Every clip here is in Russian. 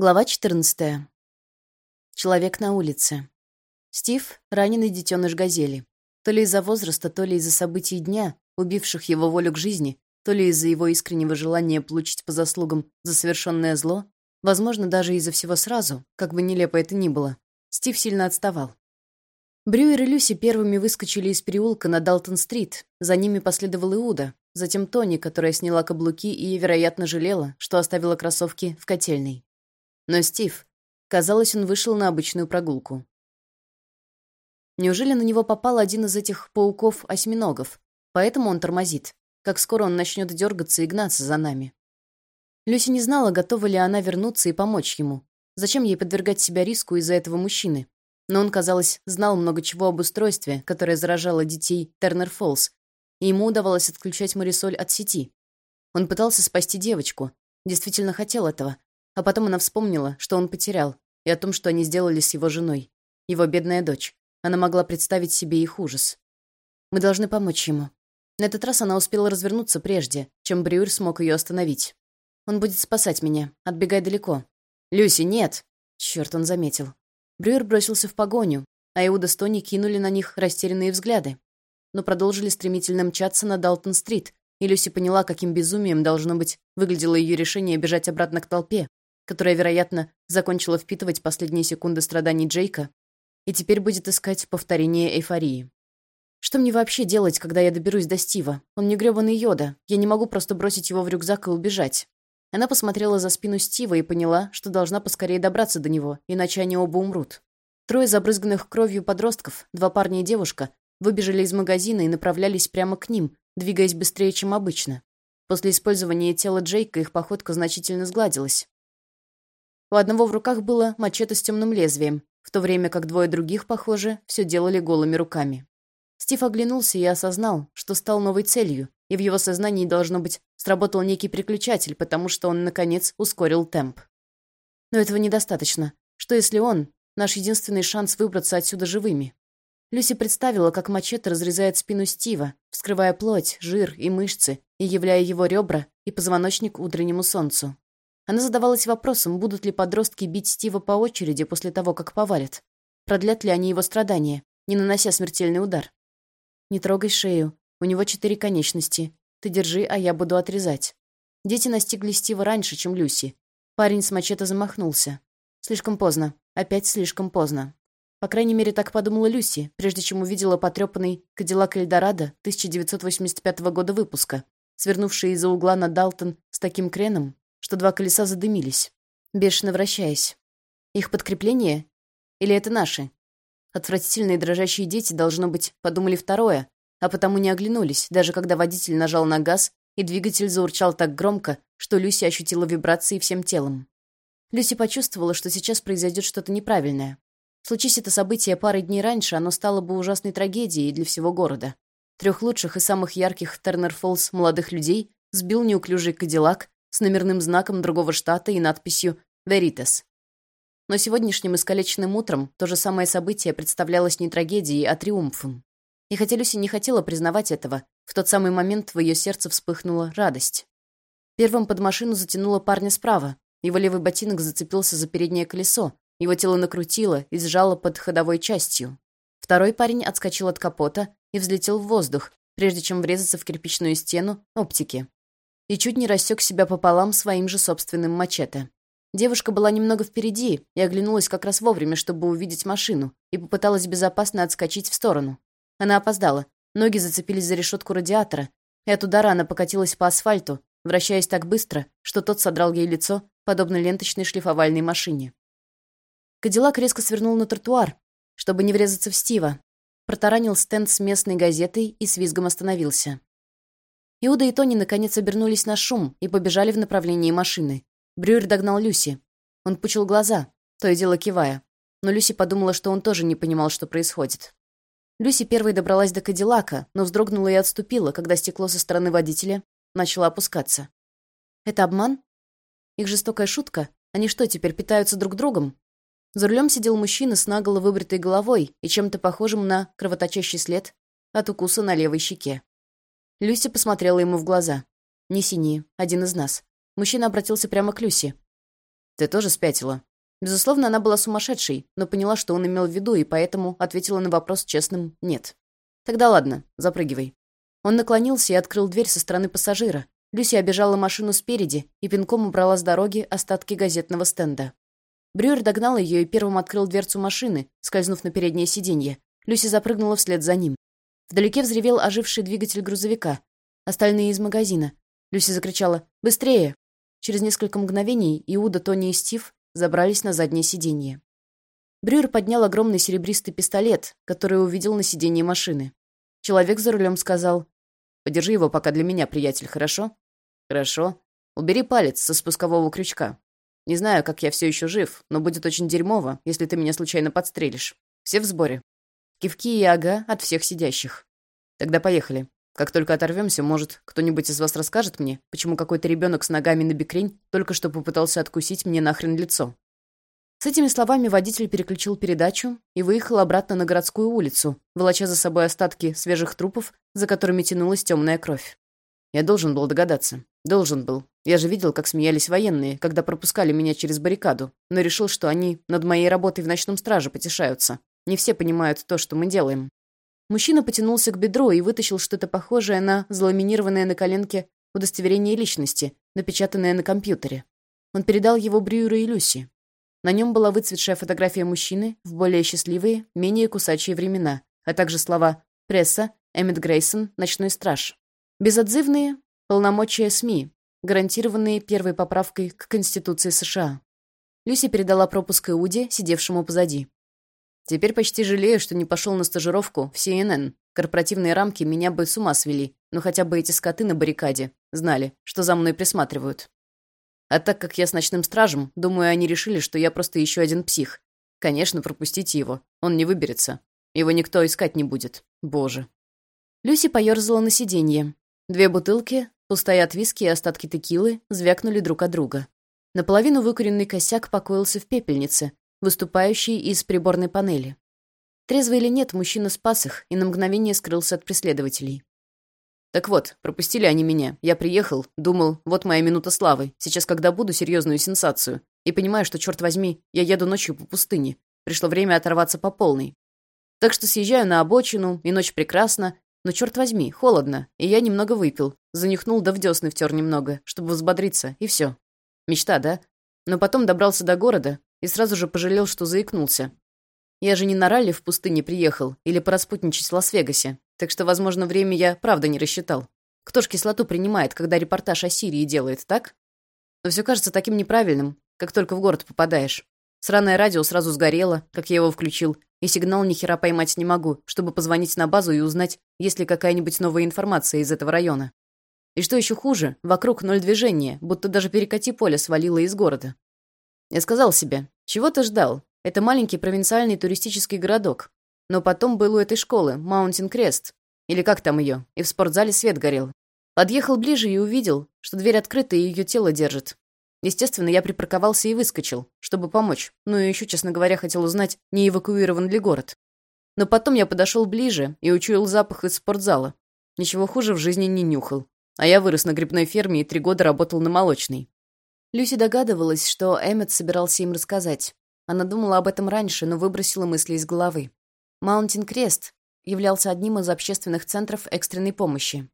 Глава 14. Человек на улице. Стив — раненый детеныш газели. То ли из-за возраста, то ли из-за событий дня, убивших его волю к жизни, то ли из-за его искреннего желания получить по заслугам за совершенное зло, возможно, даже из-за всего сразу, как бы нелепо это ни было, Стив сильно отставал. Брюер и Люси первыми выскочили из переулка на Далтон-стрит, за ними последовал Иуда, затем Тони, которая сняла каблуки и, вероятно, жалела, что оставила кроссовки в котельной. Но Стив... Казалось, он вышел на обычную прогулку. Неужели на него попал один из этих пауков-осьминогов? Поэтому он тормозит. Как скоро он начнет дергаться и гнаться за нами. Люси не знала, готова ли она вернуться и помочь ему. Зачем ей подвергать себя риску из-за этого мужчины? Но он, казалось, знал много чего об устройстве, которое заражало детей Тернер Фоллс, и ему удавалось отключать Марисоль от сети. Он пытался спасти девочку, действительно хотел этого, а потом она вспомнила, что он потерял, и о том, что они сделали с его женой. Его бедная дочь. Она могла представить себе их ужас. Мы должны помочь ему. На этот раз она успела развернуться прежде, чем Брюер смог ее остановить. Он будет спасать меня. Отбегай далеко. «Люси, нет!» Черт, он заметил. Брюер бросился в погоню, а Иуда с Тони кинули на них растерянные взгляды. Но продолжили стремительно мчаться на Далтон-стрит, и Люси поняла, каким безумием, должно быть, выглядело ее решение бежать обратно к толпе, которая, вероятно, закончила впитывать последние секунды страданий Джейка и теперь будет искать повторение эйфории. Что мне вообще делать, когда я доберусь до Стива? Он не грёбаный Йода. Я не могу просто бросить его в рюкзак и убежать. Она посмотрела за спину Стива и поняла, что должна поскорее добраться до него, иначе они оба умрут. Трое забрызганных кровью подростков, два парня и девушка, выбежали из магазина и направлялись прямо к ним, двигаясь быстрее, чем обычно. После использования тела Джейка их походка значительно сгладилась. У одного в руках было мачете с темным лезвием, в то время как двое других, похоже, все делали голыми руками. Стив оглянулся и осознал, что стал новой целью, и в его сознании, должно быть, сработал некий переключатель, потому что он, наконец, ускорил темп. Но этого недостаточно. Что если он — наш единственный шанс выбраться отсюда живыми? Люси представила, как мачете разрезает спину Стива, вскрывая плоть, жир и мышцы, и являя его ребра и позвоночник утреннему солнцу. Она задавалась вопросом, будут ли подростки бить Стива по очереди после того, как повалят. Продлят ли они его страдания, не нанося смертельный удар? «Не трогай шею. У него четыре конечности. Ты держи, а я буду отрезать». Дети настигли Стива раньше, чем Люси. Парень с мачете замахнулся. Слишком поздно. Опять слишком поздно. По крайней мере, так подумала Люси, прежде чем увидела потрепанный Кадиллак Эльдорадо 1985 года выпуска, свернувший из-за угла на Далтон с таким креном, что два колеса задымились, бешено вращаясь. Их подкрепление? Или это наши? Отвратительные дрожащие дети, должно быть, подумали второе, а потому не оглянулись, даже когда водитель нажал на газ, и двигатель заурчал так громко, что Люси ощутила вибрации всем телом. Люси почувствовала, что сейчас произойдет что-то неправильное. Случись это событие пары дней раньше, оно стало бы ужасной трагедией для всего города. Трех лучших и самых ярких Тернер-Фоллс молодых людей сбил неуклюжий кадиллак, с номерным знаком другого штата и надписью «Veritas». Но сегодняшним искалеченным утром то же самое событие представлялось не трагедией, а триумфом. И хотя Люси не хотела признавать этого, в тот самый момент в ее сердце вспыхнула радость. Первым под машину затянуло парня справа. Его левый ботинок зацепился за переднее колесо, его тело накрутило и сжало под ходовой частью. Второй парень отскочил от капота и взлетел в воздух, прежде чем врезаться в кирпичную стену оптики и чуть не рассек себя пополам своим же собственным мачете. Девушка была немного впереди и оглянулась как раз вовремя, чтобы увидеть машину, и попыталась безопасно отскочить в сторону. Она опоздала. Ноги зацепились за решетку радиатора, и от удара она покатилась по асфальту, вращаясь так быстро, что тот содрал ей лицо, подобно ленточной шлифовальной машине. Кадиллак резко свернул на тротуар, чтобы не врезаться в Стива, протаранил стенд с местной газетой и с визгом остановился. Иуда и Тони наконец обернулись на шум и побежали в направлении машины. Брюер догнал Люси. Он пучил глаза, то и дело кивая. Но Люси подумала, что он тоже не понимал, что происходит. Люси первой добралась до Кадиллака, но вздрогнула и отступила, когда стекло со стороны водителя начало опускаться. «Это обман? Их жестокая шутка? Они что, теперь питаются друг другом?» За рулем сидел мужчина с наголо выбритой головой и чем-то похожим на кровоточащий след от укуса на левой щеке. Люси посмотрела ему в глаза. «Не синие. Один из нас». Мужчина обратился прямо к Люси. Ты тоже спятила?» Безусловно, она была сумасшедшей, но поняла, что он имел в виду, и поэтому ответила на вопрос честным «нет». «Тогда ладно, запрыгивай». Он наклонился и открыл дверь со стороны пассажира. Люси обежала машину спереди и пинком убрала с дороги остатки газетного стенда. Брюер догнал ее и первым открыл дверцу машины, скользнув на переднее сиденье. Люси запрыгнула вслед за ним. Вдалеке взревел оживший двигатель грузовика. Остальные из магазина. Люси закричала «Быстрее!». Через несколько мгновений Иуда, Тони и Стив забрались на заднее сиденье. Брюер поднял огромный серебристый пистолет, который увидел на сиденье машины. Человек за рулем сказал «Подержи его пока для меня, приятель, хорошо?» «Хорошо. Убери палец со спускового крючка. Не знаю, как я все еще жив, но будет очень дерьмово, если ты меня случайно подстрелишь. Все в сборе?» Кивки и ага от всех сидящих. «Тогда поехали. Как только оторвемся, может, кто-нибудь из вас расскажет мне, почему какой-то ребенок с ногами на бекрень только что попытался откусить мне нахрен лицо?» С этими словами водитель переключил передачу и выехал обратно на городскую улицу, волоча за собой остатки свежих трупов, за которыми тянулась темная кровь. Я должен был догадаться. Должен был. Я же видел, как смеялись военные, когда пропускали меня через баррикаду, но решил, что они над моей работой в ночном страже потешаются. Не все понимают то, что мы делаем. Мужчина потянулся к бедру и вытащил что-то похожее на заламинированное на коленке удостоверение личности, напечатанное на компьютере. Он передал его Брюеру и Люси. На нем была выцветшая фотография мужчины в более счастливые, менее кусачие времена, а также слова «Пресса», «Эммет Грейсон», «Ночной страж». Безотзывные полномочия СМИ, гарантированные первой поправкой к Конституции США. Люси передала пропуск Иуде, сидевшему позади. «Теперь почти жалею, что не пошел на стажировку в CNN. Корпоративные рамки меня бы с ума свели, но хотя бы эти скоты на баррикаде знали, что за мной присматривают. А так как я с ночным стражем, думаю, они решили, что я просто еще один псих. Конечно, пропустите его. Он не выберется. Его никто искать не будет. Боже. Люси поерзала на сиденье. Две бутылки, пустая от виски и остатки текилы, звякнули друг от друга. Наполовину выкуренный косяк покоился в пепельнице, выступающей из приборной панели. Трезвый или нет, мужчина спас их и на мгновение скрылся от преследователей. Так вот, пропустили они меня. Я приехал, думал, вот моя минута славы. Сейчас, когда буду, серьезную сенсацию. И понимаю, что, черт возьми, я еду ночью по пустыне. Пришло время оторваться по полной. Так что съезжаю на обочину, и ночь прекрасна. Но, черт возьми, холодно, и я немного выпил. Занюхнул, да в десны втер немного, чтобы взбодриться, и все. Мечта, да? Но потом добрался до города и сразу же пожалел, что заикнулся. Я же не на ралли в пустыне приехал или пораспутничать в Лас-Вегасе. Так что, возможно, время я правда не рассчитал. Кто ж кислоту принимает, когда репортаж о Сирии делает, так? Но все кажется таким неправильным, как только в город попадаешь. Сраное радио сразу сгорело, как я его включил, и сигнал ни хера поймать не могу, чтобы позвонить на базу и узнать, есть ли какая-нибудь новая информация из этого района. И что еще хуже, вокруг ноль движения, будто даже перекати поле свалило из города. Я сказал себе, чего ты ждал? Это маленький провинциальный туристический городок. Но потом был у этой школы, Маунтин Крест, или как там ее, и в спортзале свет горел. Подъехал ближе и увидел, что дверь открыта и ее тело держит. Естественно, я припарковался и выскочил, чтобы помочь. Ну и еще, честно говоря, хотел узнать, не эвакуирован ли город. Но потом я подошел ближе и учуял запах из спортзала. Ничего хуже в жизни не нюхал. А я вырос на грибной ферме и три года работал на молочной. Люси догадывалась, что Эммет собирался им рассказать. Она думала об этом раньше, но выбросила мысли из головы. Маунтин Крест являлся одним из общественных центров экстренной помощи.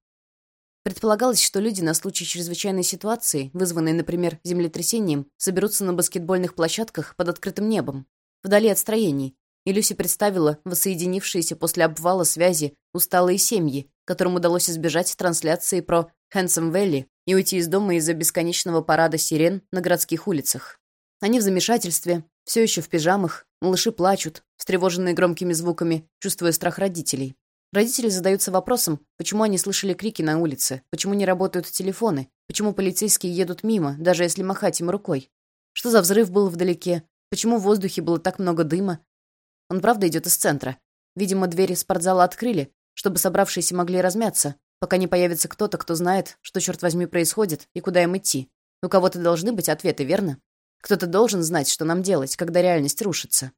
Предполагалось, что люди на случай чрезвычайной ситуации, вызванной, например, землетрясением, соберутся на баскетбольных площадках под открытым небом, вдали от строений, и Люси представила воссоединившиеся после обвала связи усталые семьи, которым удалось избежать трансляции про Хэнсом Вэлли и уйти из дома из-за бесконечного парада сирен на городских улицах. Они в замешательстве, все еще в пижамах, малыши плачут, встревоженные громкими звуками, чувствуя страх родителей. Родители задаются вопросом, почему они слышали крики на улице, почему не работают телефоны, почему полицейские едут мимо, даже если махать им рукой. Что за взрыв был вдалеке, почему в воздухе было так много дыма. Он правда идет из центра. Видимо, двери спортзала открыли, чтобы собравшиеся могли размяться, пока не появится кто-то, кто знает, что, черт возьми, происходит и куда им идти. У кого-то должны быть ответы, верно? Кто-то должен знать, что нам делать, когда реальность рушится.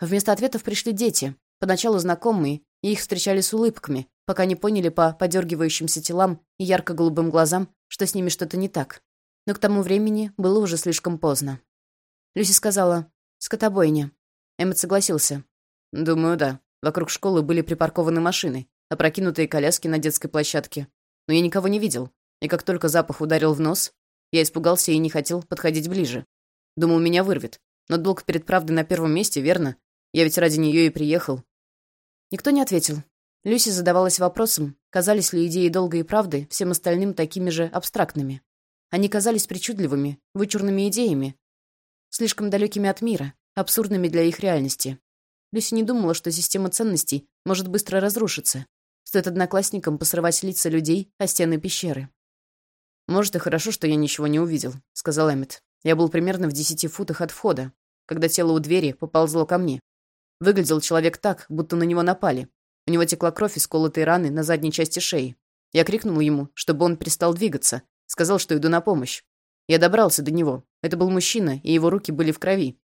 Вместо ответов пришли дети, поначалу знакомые, и их встречали с улыбками, пока не поняли по подергивающимся телам и ярко-голубым глазам, что с ними что-то не так. Но к тому времени было уже слишком поздно. Люси сказала «скотобойня». Эммет согласился. «Думаю, да. Вокруг школы были припаркованы машины, опрокинутые коляски на детской площадке. Но я никого не видел. И как только запах ударил в нос, я испугался и не хотел подходить ближе. Думал, меня вырвет. Но долг перед правдой на первом месте, верно? Я ведь ради нее и приехал. Никто не ответил. Люси задавалась вопросом, казались ли идеи долга и правды всем остальным такими же абстрактными. Они казались причудливыми, вычурными идеями, слишком далекими от мира, абсурдными для их реальности. Люси не думала, что система ценностей может быстро разрушиться. Стоит одноклассникам посрывать лица людей о стены пещеры. «Может, и хорошо, что я ничего не увидел», — сказал Эммет. «Я был примерно в десяти футах от входа, когда тело у двери поползло ко мне. Выглядел человек так, будто на него напали. У него текла кровь из колотой раны на задней части шеи. Я крикнул ему, чтобы он перестал двигаться. Сказал, что иду на помощь. Я добрался до него. Это был мужчина, и его руки были в крови.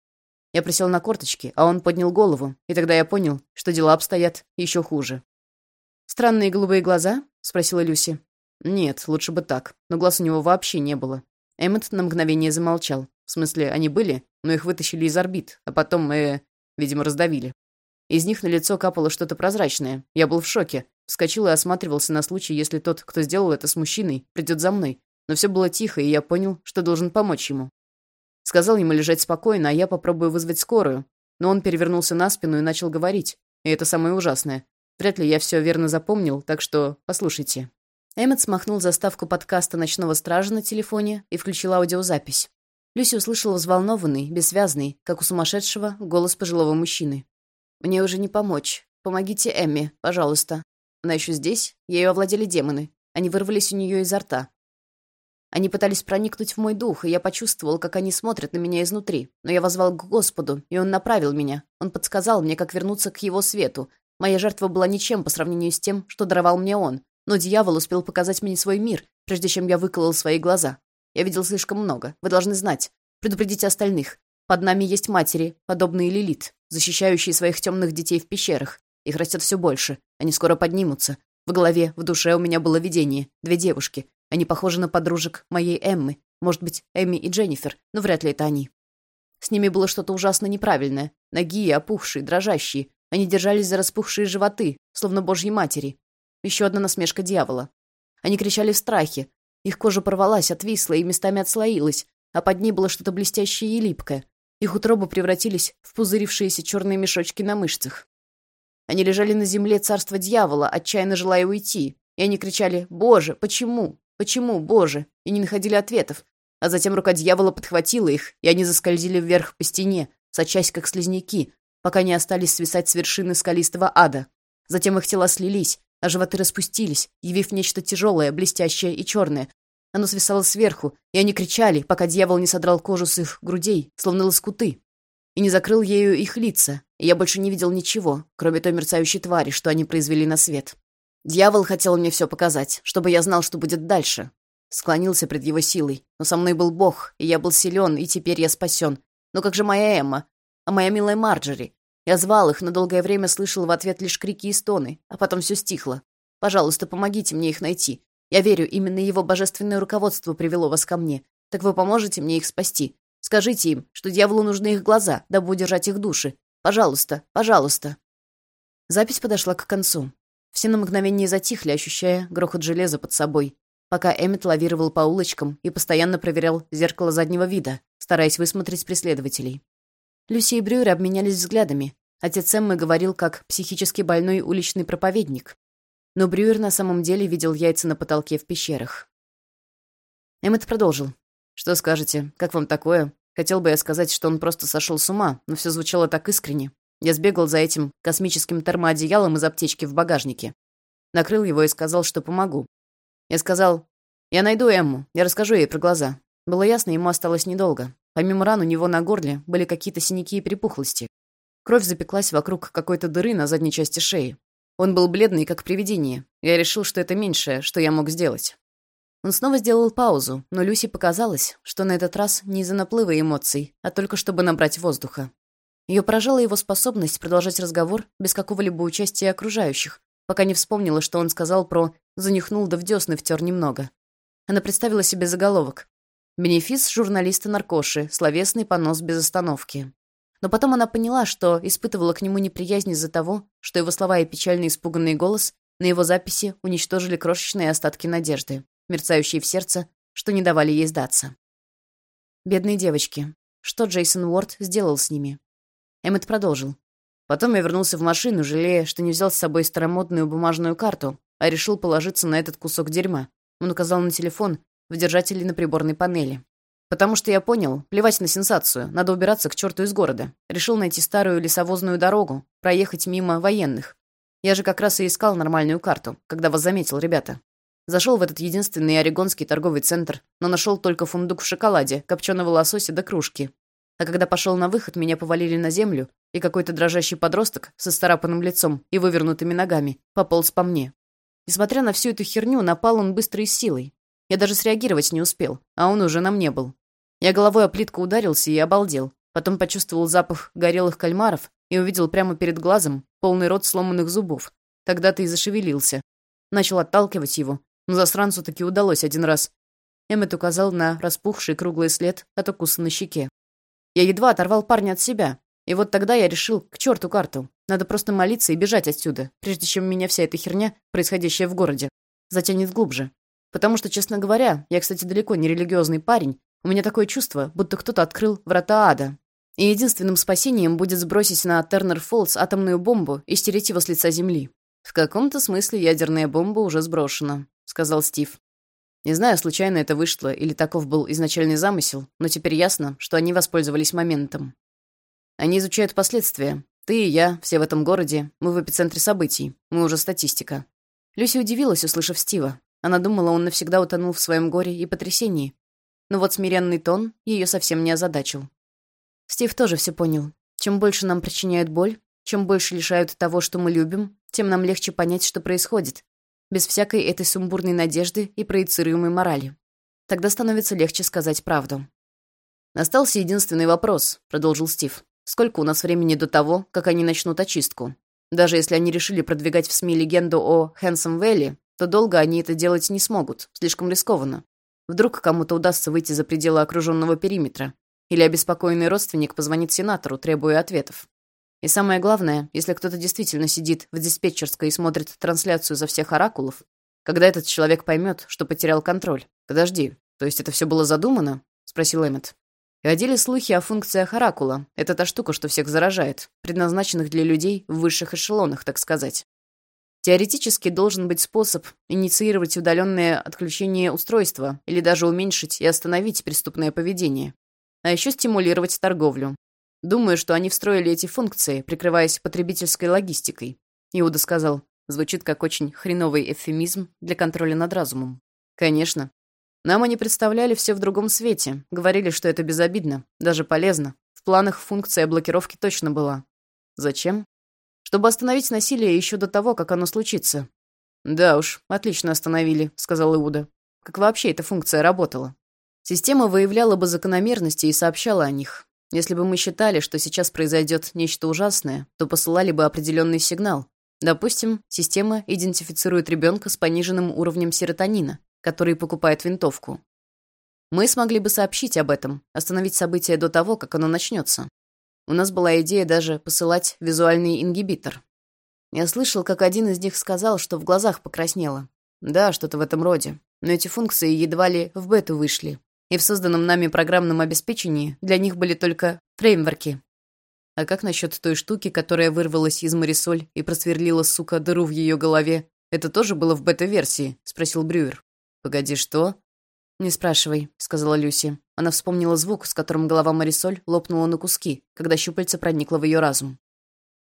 Я присел на корточки, а он поднял голову, и тогда я понял, что дела обстоят еще хуже. «Странные голубые глаза?» — спросила Люси. «Нет, лучше бы так. Но глаз у него вообще не было». Эммет на мгновение замолчал. В смысле, они были, но их вытащили из орбит, а потом, э, видимо, раздавили. Из них на лицо капало что-то прозрачное. Я был в шоке. Вскочил и осматривался на случай, если тот, кто сделал это с мужчиной, придет за мной. Но все было тихо, и я понял, что должен помочь ему. Сказал ему лежать спокойно, а я попробую вызвать скорую. Но он перевернулся на спину и начал говорить. И это самое ужасное. Вряд ли я все верно запомнил, так что послушайте. Эммет смахнул заставку подкаста «Ночного стража» на телефоне и включил аудиозапись. Люси услышала взволнованный, бессвязный, как у сумасшедшего, голос пожилого мужчины. «Мне уже не помочь. Помогите Эмми, пожалуйста. Она еще здесь? Ею овладели демоны. Они вырвались у нее изо рта. Они пытались проникнуть в мой дух, и я почувствовал, как они смотрят на меня изнутри. Но я возвал к Господу, и Он направил меня. Он подсказал мне, как вернуться к Его свету. Моя жертва была ничем по сравнению с тем, что даровал мне Он. Но дьявол успел показать мне свой мир, прежде чем я выколол свои глаза. Я видел слишком много. Вы должны знать. Предупредите остальных. Под нами есть матери, подобные Лилит, защищающие своих темных детей в пещерах. Их растет все больше. Они скоро поднимутся. В голове, в душе у меня было видение. Две девушки. Они похожи на подружек моей Эммы. Может быть, Эмми и Дженнифер, но вряд ли это они. С ними было что-то ужасно неправильное. Ноги опухшие, дрожащие. Они держались за распухшие животы, словно божьи матери. Еще одна насмешка дьявола. Они кричали в страхе. Их кожа порвалась, отвисла и местами отслоилась, а под ней было что-то блестящее и липкое. Их утробы превратились в пузырившиеся черные мешочки на мышцах. Они лежали на земле царства дьявола, отчаянно желая уйти, и они кричали «Боже, почему? Почему, Боже?» и не находили ответов. А затем рука дьявола подхватила их, и они заскользили вверх по стене, сочась как слизняки, пока не остались свисать с вершины скалистого ада. Затем их тела слились, а животы распустились, явив нечто тяжелое, блестящее и черное. Оно свисало сверху, и они кричали, пока дьявол не содрал кожу с их грудей, словно лоскуты, и не закрыл ею их лица, и я больше не видел ничего, кроме той мерцающей твари, что они произвели на свет. Дьявол хотел мне все показать, чтобы я знал, что будет дальше. Склонился пред его силой. Но со мной был Бог, и я был силен, и теперь я спасен. Но как же моя Эмма? А моя милая Марджери? Я звал их, но долгое время слышал в ответ лишь крики и стоны, а потом все стихло. Пожалуйста, помогите мне их найти. Я верю, именно его божественное руководство привело вас ко мне. Так вы поможете мне их спасти. Скажите им, что дьяволу нужны их глаза, дабы удержать их души. Пожалуйста, пожалуйста». Запись подошла к концу. Все на мгновение затихли, ощущая грохот железа под собой, пока Эммет лавировал по улочкам и постоянно проверял зеркало заднего вида, стараясь высмотреть преследователей. Люси и Брюер обменялись взглядами. Отец Эммы говорил как психически больной уличный проповедник. Но Брюер на самом деле видел яйца на потолке в пещерах. Эммет продолжил. «Что скажете? Как вам такое? Хотел бы я сказать, что он просто сошел с ума, но все звучало так искренне. Я сбегал за этим космическим термоодеялом из аптечки в багажнике. Накрыл его и сказал, что помогу. Я сказал, я найду Эмму, я расскажу ей про глаза. Было ясно, ему осталось недолго. Помимо ран у него на горле были какие-то синяки и припухлости. Кровь запеклась вокруг какой-то дыры на задней части шеи. Он был бледный, как привидение. Я решил, что это меньшее, что я мог сделать. Он снова сделал паузу, но Люси показалось, что на этот раз не из-за наплыва эмоций, а только чтобы набрать воздуха. Ее поражала его способность продолжать разговор без какого-либо участия окружающих, пока не вспомнила, что он сказал про «занюхнул да в десны втер немного». Она представила себе заголовок. Бенефис журналиста-наркоши, словесный понос без остановки. Но потом она поняла, что испытывала к нему неприязнь из-за того, что его слова и печально испуганный голос на его записи уничтожили крошечные остатки надежды, мерцающие в сердце, что не давали ей сдаться. Бедные девочки. Что Джейсон Уорд сделал с ними? Эммет продолжил. Потом я вернулся в машину, жалея, что не взял с собой старомодную бумажную карту, а решил положиться на этот кусок дерьма. Он указал на телефон в держателе на приборной панели. Потому что я понял, плевать на сенсацию, надо убираться к черту из города. Решил найти старую лесовозную дорогу, проехать мимо военных. Я же как раз и искал нормальную карту, когда вас заметил, ребята. Зашел в этот единственный орегонский торговый центр, но нашел только фундук в шоколаде, копченого лосося до кружки. А когда пошел на выход, меня повалили на землю, и какой-то дрожащий подросток со старапанным лицом и вывернутыми ногами пополз по мне. Несмотря на всю эту херню, напал он быстро и силой. Я даже среагировать не успел, а он уже на мне был. Я головой о плитку ударился и обалдел. Потом почувствовал запах горелых кальмаров и увидел прямо перед глазом полный рот сломанных зубов. Тогда-то и зашевелился. Начал отталкивать его, но засранцу таки удалось один раз. Эммет указал на распухший круглый след от укуса на щеке. Я едва оторвал парня от себя. И вот тогда я решил, к черту карту. Надо просто молиться и бежать отсюда, прежде чем меня вся эта херня, происходящая в городе, затянет глубже. Потому что, честно говоря, я, кстати, далеко не религиозный парень, у меня такое чувство, будто кто-то открыл врата ада. И единственным спасением будет сбросить на Тернер Фоллс атомную бомбу и стереть его с лица земли. В каком-то смысле ядерная бомба уже сброшена. — сказал Стив. Не знаю, случайно это вышло или таков был изначальный замысел, но теперь ясно, что они воспользовались моментом. Они изучают последствия. Ты и я, все в этом городе, мы в эпицентре событий, мы уже статистика. Люси удивилась, услышав Стива. Она думала, он навсегда утонул в своем горе и потрясении. Но вот смиренный тон ее совсем не озадачил. Стив тоже все понял. Чем больше нам причиняют боль, чем больше лишают того, что мы любим, тем нам легче понять, что происходит, без всякой этой сумбурной надежды и проецируемой морали. Тогда становится легче сказать правду. «Остался единственный вопрос», — продолжил Стив. «Сколько у нас времени до того, как они начнут очистку? Даже если они решили продвигать в СМИ легенду о Хэнсом Вэлли, то долго они это делать не смогут, слишком рискованно. Вдруг кому-то удастся выйти за пределы окруженного периметра, или обеспокоенный родственник позвонит сенатору, требуя ответов. И самое главное, если кто-то действительно сидит в диспетчерской и смотрит трансляцию за всех оракулов, когда этот человек поймет, что потерял контроль. Подожди, то есть это все было задумано? Спросил Эммет. Ходили слухи о функциях оракула. Это та штука, что всех заражает, предназначенных для людей в высших эшелонах, так сказать. Теоретически должен быть способ инициировать удаленное отключение устройства или даже уменьшить и остановить преступное поведение. А еще стимулировать торговлю. Думаю, что они встроили эти функции, прикрываясь потребительской логистикой. Иуда сказал, звучит как очень хреновый эвфемизм для контроля над разумом. Конечно. Нам они представляли все в другом свете, говорили, что это безобидно, даже полезно. В планах функция блокировки точно была. Зачем? Чтобы остановить насилие еще до того, как оно случится. Да уж, отлично остановили, сказал Иуда. Как вообще эта функция работала? Система выявляла бы закономерности и сообщала о них. Если бы мы считали, что сейчас произойдет нечто ужасное, то посылали бы определенный сигнал. Допустим, система идентифицирует ребенка с пониженным уровнем серотонина, который покупает винтовку. Мы смогли бы сообщить об этом, остановить событие до того, как оно начнется. У нас была идея даже посылать визуальный ингибитор. Я слышал, как один из них сказал, что в глазах покраснело. Да, что-то в этом роде. Но эти функции едва ли в бету вышли и в созданном нами программном обеспечении для них были только фреймворки. А как насчет той штуки, которая вырвалась из Марисоль и просверлила, сука, дыру в ее голове? Это тоже было в бета-версии?» — спросил Брюер. «Погоди, что?» «Не спрашивай», — сказала Люси. Она вспомнила звук, с которым голова Марисоль лопнула на куски, когда щупальце проникло в ее разум.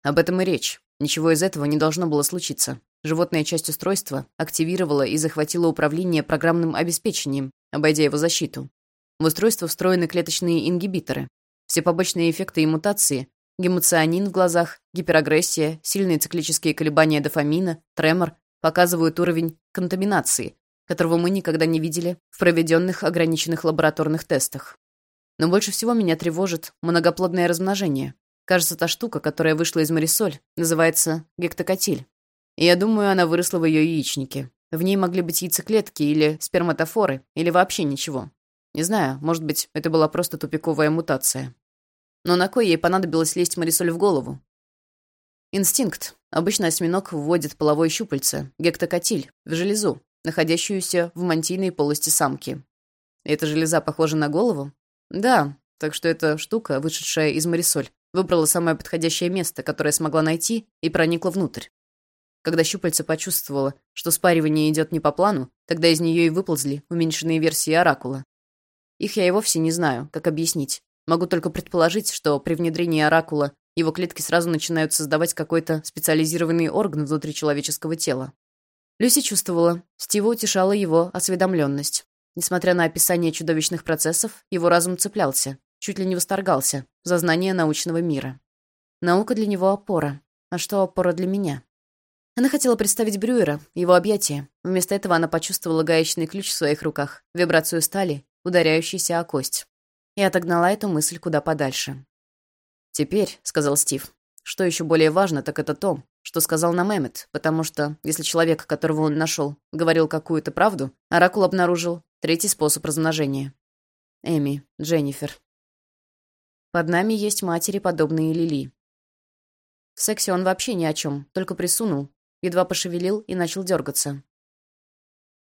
Об этом и речь. Ничего из этого не должно было случиться. Животная часть устройства активировала и захватила управление программным обеспечением, обойдя его защиту. В устройство встроены клеточные ингибиторы. Все побочные эффекты и мутации – гемоцианин в глазах, гиперагрессия, сильные циклические колебания дофамина, тремор – показывают уровень контаминации, которого мы никогда не видели в проведенных ограниченных лабораторных тестах. Но больше всего меня тревожит многоплодное размножение. Кажется, та штука, которая вышла из Марисоль, называется гектокотиль. И я думаю, она выросла в ее яичнике. В ней могли быть яйцеклетки или сперматофоры, или вообще ничего. Не знаю, может быть, это была просто тупиковая мутация. Но на кой ей понадобилось лезть Марисоль в голову? Инстинкт. Обычно осьминог вводит половое щупальце, гектокотиль, в железу, находящуюся в мантийной полости самки. Эта железа похожа на голову? Да, так что эта штука, вышедшая из Марисоль, выбрала самое подходящее место, которое смогла найти, и проникла внутрь. Когда щупальце почувствовала, что спаривание идет не по плану, тогда из нее и выползли уменьшенные версии оракула. Их я и вовсе не знаю, как объяснить. Могу только предположить, что при внедрении оракула его клетки сразу начинают создавать какой-то специализированный орган внутри человеческого тела. Люси чувствовала, Стива утешала его осведомленность. Несмотря на описание чудовищных процессов, его разум цеплялся, чуть ли не восторгался, за знание научного мира. Наука для него опора. А что опора для меня? Она хотела представить Брюера, его объятия. Вместо этого она почувствовала гаечный ключ в своих руках, вибрацию стали, ударяющейся о кость. И отогнала эту мысль куда подальше. «Теперь», — сказал Стив, — «что еще более важно, так это то, что сказал нам Эммет, потому что, если человек, которого он нашел, говорил какую-то правду, Оракул обнаружил третий способ размножения. Эми, Дженнифер. Под нами есть матери, подобные Лили. В сексе он вообще ни о чем, только присунул, едва пошевелил и начал дергаться.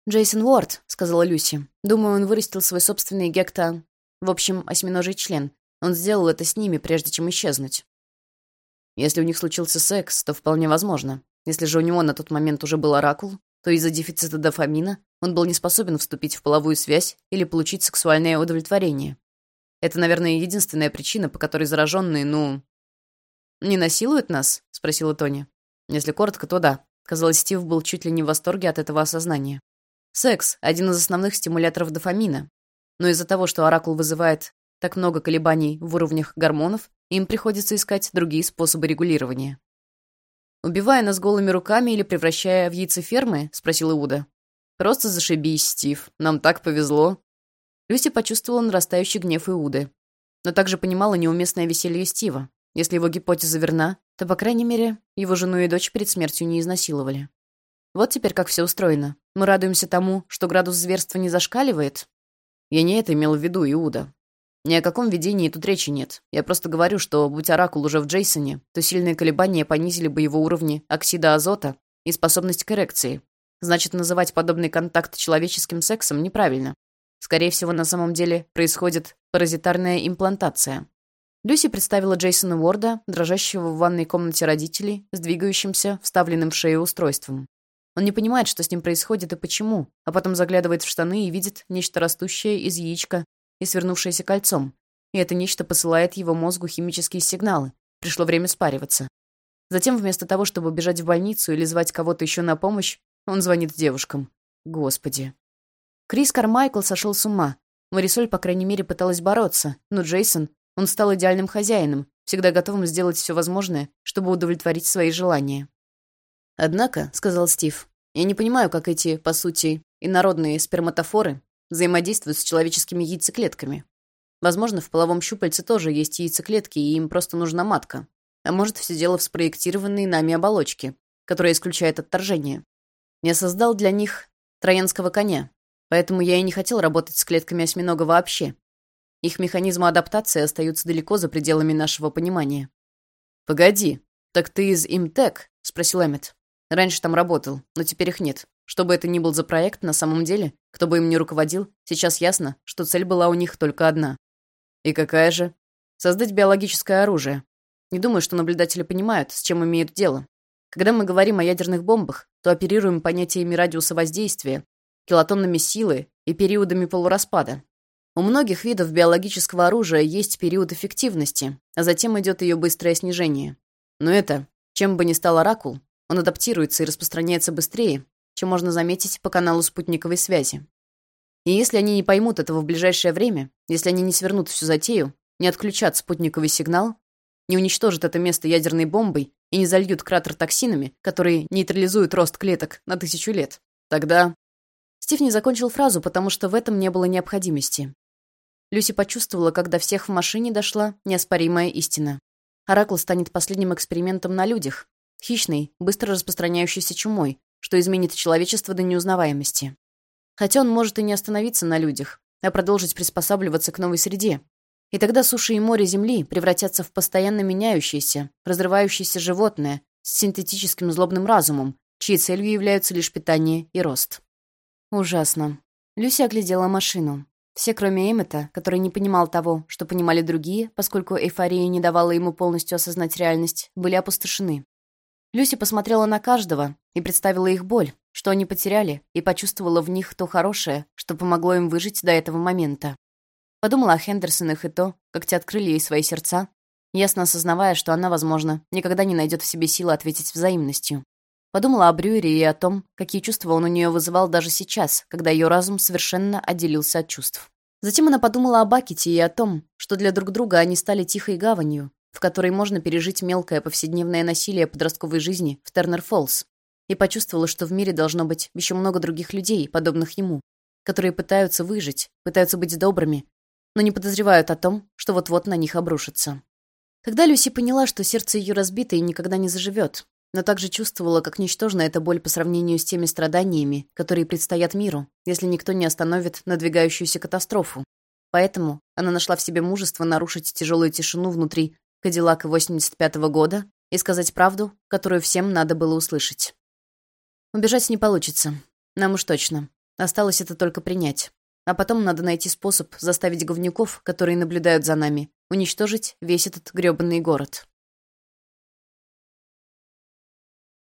«Джейсон Уорд», — сказала Люси. «Думаю, он вырастил свой собственный гекта... В общем, осьминожий член. Он сделал это с ними, прежде чем исчезнуть. Если у них случился секс, то вполне возможно. Если же у него на тот момент уже был оракул, то из-за дефицита дофамина он был не способен вступить в половую связь или получить сексуальное удовлетворение. Это, наверное, единственная причина, по которой зараженные, ну... «Не насилуют нас?» — спросила Тони. Если коротко, то да. Казалось, Стив был чуть ли не в восторге от этого осознания. Секс — один из основных стимуляторов дофамина. Но из-за того, что оракул вызывает так много колебаний в уровнях гормонов, им приходится искать другие способы регулирования. «Убивая нас голыми руками или превращая в яйцефермы?» — спросил Иуда. «Просто зашибись, Стив. Нам так повезло». Люси почувствовала нарастающий гнев Иуды, но также понимала неуместное веселье Стива. Если его гипотеза верна, то, по крайней мере, его жену и дочь перед смертью не изнасиловали. Вот теперь как все устроено. Мы радуемся тому, что градус зверства не зашкаливает. Я не это имел в виду, Иуда. Ни о каком видении тут речи нет. Я просто говорю, что, будь Оракул уже в Джейсоне, то сильные колебания понизили бы его уровни оксида азота и способность к эрекции. Значит, называть подобный контакт человеческим сексом неправильно. Скорее всего, на самом деле происходит паразитарная имплантация. Люси представила Джейсона Уорда, дрожащего в ванной комнате родителей, с двигающимся, вставленным в шею устройством. Он не понимает, что с ним происходит и почему, а потом заглядывает в штаны и видит нечто растущее из яичка и свернувшееся кольцом. И это нечто посылает его мозгу химические сигналы. Пришло время спариваться. Затем, вместо того, чтобы бежать в больницу или звать кого-то еще на помощь, он звонит девушкам. Господи. Крис Кармайкл сошел с ума. Марисоль, по крайней мере, пыталась бороться, но Джейсон, он стал идеальным хозяином, всегда готовым сделать все возможное, чтобы удовлетворить свои желания. «Однако», — сказал Стив, — «я не понимаю, как эти, по сути, инородные сперматофоры взаимодействуют с человеческими яйцеклетками. Возможно, в половом щупальце тоже есть яйцеклетки, и им просто нужна матка. А может, все дело в спроектированной нами оболочке, которая исключает отторжение. Я создал для них троянского коня, поэтому я и не хотел работать с клетками осьминога вообще. Их механизмы адаптации остаются далеко за пределами нашего понимания. «Погоди, так ты из Имтек?» — спросил Эммет. «Раньше там работал, но теперь их нет. Что бы это ни был за проект, на самом деле, кто бы им ни руководил, сейчас ясно, что цель была у них только одна. И какая же? Создать биологическое оружие. Не думаю, что наблюдатели понимают, с чем имеют дело. Когда мы говорим о ядерных бомбах, то оперируем понятиями радиуса воздействия, килотоннами силы и периодами полураспада. У многих видов биологического оружия есть период эффективности, а затем идет ее быстрое снижение. Но это, чем бы ни стал оракул, он адаптируется и распространяется быстрее, чем можно заметить по каналу спутниковой связи. И если они не поймут этого в ближайшее время, если они не свернут всю затею, не отключат спутниковый сигнал, не уничтожат это место ядерной бомбой и не зальют кратер токсинами, которые нейтрализуют рост клеток на тысячу лет, тогда... Стив не закончил фразу, потому что в этом не было необходимости. Люси почувствовала, когда всех в машине дошла неоспоримая истина. Оракул станет последним экспериментом на людях, хищной, быстро распространяющейся чумой, что изменит человечество до неузнаваемости. Хотя он может и не остановиться на людях. а продолжить приспосабливаться к новой среде. И тогда суши и море Земли превратятся в постоянно меняющееся, разрывающееся животное с синтетическим злобным разумом, чьей целью являются лишь питание и рост. Ужасно. Люся оглядела машину. Все, кроме Эммета, который не понимал того, что понимали другие, поскольку эйфория не давала ему полностью осознать реальность, были опустошены. Люси посмотрела на каждого и представила их боль, что они потеряли, и почувствовала в них то хорошее, что помогло им выжить до этого момента. Подумала о Хендерсонах и то, как те открыли ей свои сердца, ясно осознавая, что она, возможно, никогда не найдет в себе силы ответить взаимностью. Подумала о Брюере и о том, какие чувства он у нее вызывал даже сейчас, когда ее разум совершенно отделился от чувств. Затем она подумала о Бакете и о том, что для друг друга они стали тихой гаванью, в которой можно пережить мелкое повседневное насилие подростковой жизни в Тернер-Фоллс, и почувствовала, что в мире должно быть еще много других людей, подобных ему, которые пытаются выжить, пытаются быть добрыми, но не подозревают о том, что вот-вот на них обрушится. Тогда Люси поняла, что сердце ее разбито и никогда не заживет, но также чувствовала, как ничтожна эта боль по сравнению с теми страданиями, которые предстоят миру, если никто не остановит надвигающуюся катастрофу. Поэтому она нашла в себе мужество нарушить тяжелую тишину внутри Кадиллака 85-го года и сказать правду, которую всем надо было услышать. Убежать не получится. Нам уж точно. Осталось это только принять. А потом надо найти способ заставить говнюков, которые наблюдают за нами, уничтожить весь этот грёбаный город.